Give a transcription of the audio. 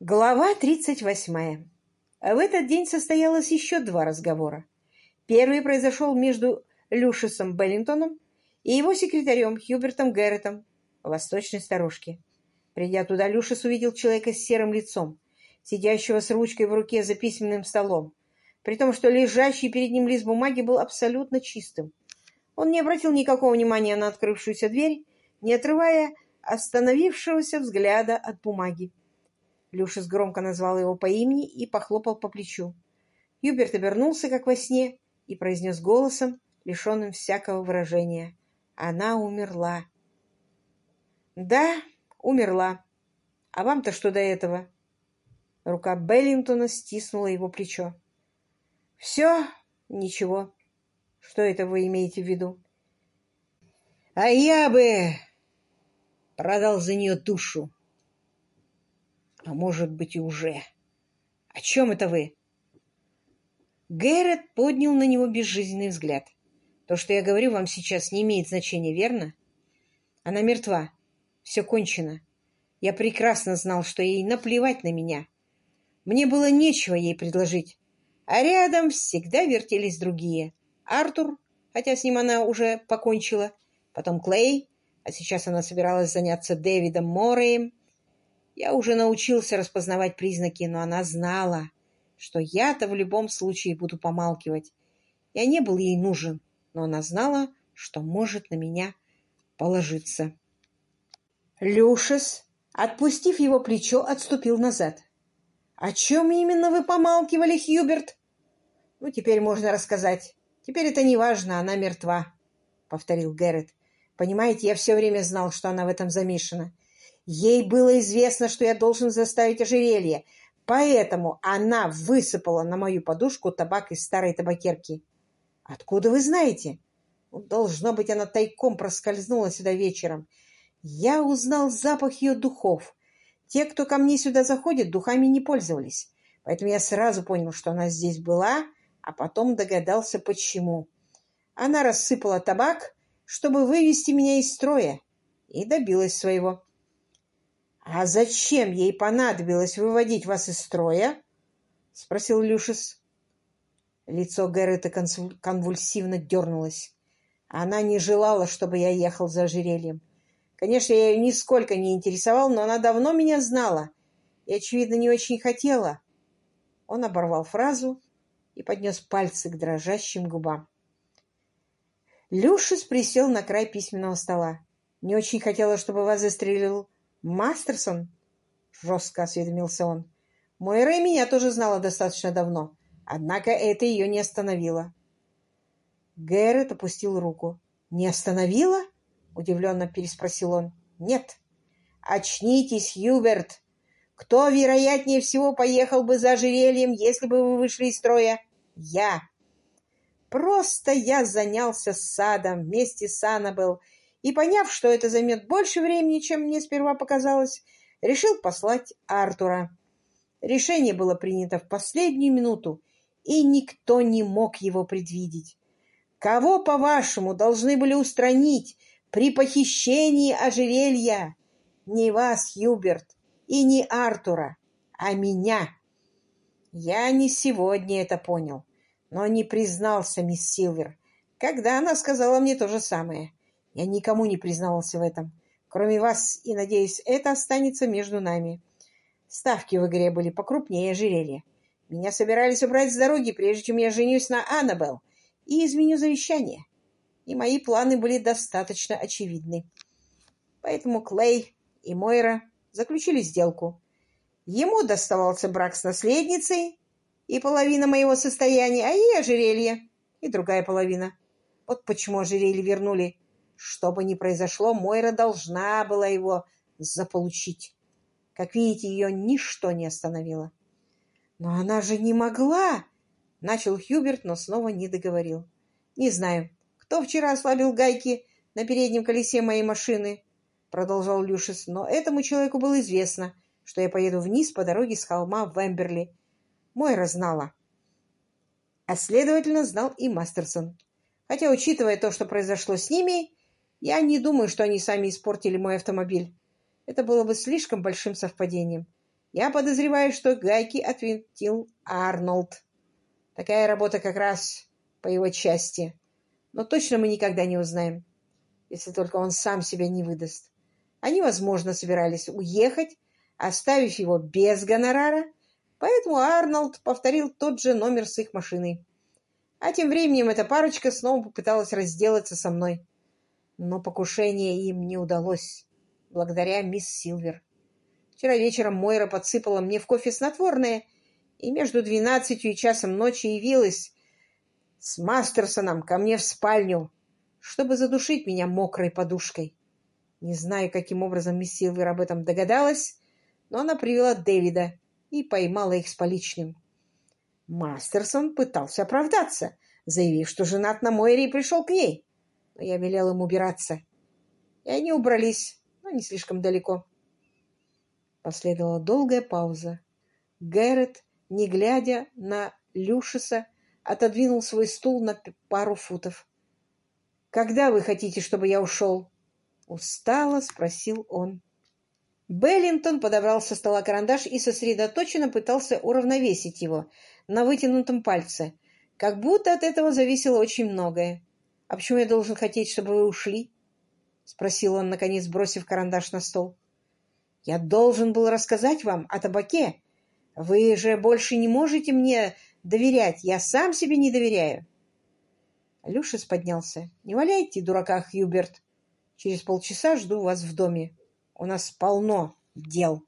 Глава 38. В этот день состоялось еще два разговора. Первый произошел между Люшисом Беллингтоном и его секретарем Хьюбертом Гэрретом в восточной сторожке. Придя туда, Люшис увидел человека с серым лицом, сидящего с ручкой в руке за письменным столом, при том, что лежащий перед ним лист бумаги был абсолютно чистым. Он не обратил никакого внимания на открывшуюся дверь, не отрывая остановившегося взгляда от бумаги. Люшис громко назвал его по имени и похлопал по плечу. Юберт обернулся, как во сне, и произнес голосом, лишенным всякого выражения. Она умерла. Да, умерла. А вам-то что до этого? Рука Беллингтона стиснула его плечо. Все? Ничего. Что это вы имеете в виду? А я бы продал за нее душу. А может быть, и уже. О чем это вы? Гэррет поднял на него безжизненный взгляд. То, что я говорю вам сейчас, не имеет значения, верно? Она мертва. Все кончено. Я прекрасно знал, что ей наплевать на меня. Мне было нечего ей предложить. А рядом всегда вертелись другие. Артур, хотя с ним она уже покончила, потом Клей, а сейчас она собиралась заняться Дэвидом Морреем, я уже научился распознавать признаки, но она знала, что я-то в любом случае буду помалкивать. Я не был ей нужен, но она знала, что может на меня положиться. Люшес, отпустив его плечо, отступил назад. — О чем именно вы помалкивали, Хьюберт? — Ну, теперь можно рассказать. Теперь это не важно, она мертва, — повторил Гэррет. — Понимаете, я все время знал, что она в этом замешана. Ей было известно, что я должен заставить ожерелье, поэтому она высыпала на мою подушку табак из старой табакерки. Откуда вы знаете? Должно быть, она тайком проскользнула сюда вечером. Я узнал запах ее духов. Те, кто ко мне сюда заходит, духами не пользовались. Поэтому я сразу понял, что она здесь была, а потом догадался, почему. Она рассыпала табак, чтобы вывести меня из строя, и добилась своего. «А зачем ей понадобилось выводить вас из строя?» — спросил Люшис. Лицо Гэррета конвульсивно дернулось. Она не желала, чтобы я ехал за ожерельем. Конечно, я ее нисколько не интересовал, но она давно меня знала и, очевидно, не очень хотела. Он оборвал фразу и поднес пальцы к дрожащим губам. Люшис присел на край письменного стола. «Не очень хотела, чтобы вас застрелил «Мастерсон?» — жестко осведомился он. «Мойра и меня тоже знала достаточно давно, однако это ее не остановило». Гэррет опустил руку. «Не остановило?» — удивленно переспросил он. «Нет». «Очнитесь, Юберт! Кто, вероятнее всего, поехал бы за ожерельем, если бы вы вышли из строя? Я!» Просто я занялся садом вместе с Аннабелл и, поняв, что это займет больше времени, чем мне сперва показалось, решил послать Артура. Решение было принято в последнюю минуту, и никто не мог его предвидеть. Кого, по-вашему, должны были устранить при похищении ожерелья? Не вас, Юберт, и не Артура, а меня. Я не сегодня это понял, но не признался мисс Силвер, когда она сказала мне то же самое. Я никому не признавался в этом, кроме вас, и, надеюсь, это останется между нами. Ставки в игре были покрупнее ожерелья. Меня собирались убрать с дороги, прежде чем я женюсь на Аннабелл и изменю завещание. И мои планы были достаточно очевидны. Поэтому Клей и Мойра заключили сделку. Ему доставался брак с наследницей и половина моего состояния, а ей ожерелье и другая половина. Вот почему ожерелье вернули что бы ни произошло, Мойра должна была его заполучить. Как видите, ее ничто не остановило. «Но она же не могла!» — начал Хьюберт, но снова не договорил. «Не знаю, кто вчера ослабил гайки на переднем колесе моей машины?» — продолжал Люшис. «Но этому человеку было известно, что я поеду вниз по дороге с холма в Эмберли. Мойра знала. А следовательно, знал и Мастерсон. Хотя, учитывая то, что произошло с ними, я не думаю, что они сами испортили мой автомобиль. Это было бы слишком большим совпадением. Я подозреваю, что гайки отвинтил Арнольд. Такая работа как раз по его части. Но точно мы никогда не узнаем, если только он сам себя не выдаст. Они, возможно, собирались уехать, оставив его без гонорара, поэтому Арнольд повторил тот же номер с их машиной. А тем временем эта парочка снова попыталась разделаться со мной. Но покушение им не удалось, благодаря мисс Силвер. Вчера вечером Мойра подсыпала мне в кофе снотворное, и между двенадцатью и часом ночи явилась с Мастерсоном ко мне в спальню, чтобы задушить меня мокрой подушкой. Не знаю, каким образом мисс Силвер об этом догадалась, но она привела Дэвида и поймала их с поличным. Мастерсон пытался оправдаться, заявив, что женат на Мойре и пришел к ней. Но я велел им убираться. И они убрались, но не слишком далеко. Последовала долгая пауза. Гэррет, не глядя на Люшиса, отодвинул свой стул на пару футов. «Когда вы хотите, чтобы я ушел?» Устало спросил он. Беллинтон подобрал со стола карандаш и сосредоточенно пытался уравновесить его на вытянутом пальце, как будто от этого зависело очень многое. «А почему я должен хотеть, чтобы вы ушли?» — спросил он, наконец, бросив карандаш на стол. «Я должен был рассказать вам о табаке. Вы же больше не можете мне доверять. Я сам себе не доверяю». Люшис поднялся. «Не валяйте, дурака, Хьюберт. Через полчаса жду вас в доме. У нас полно дел».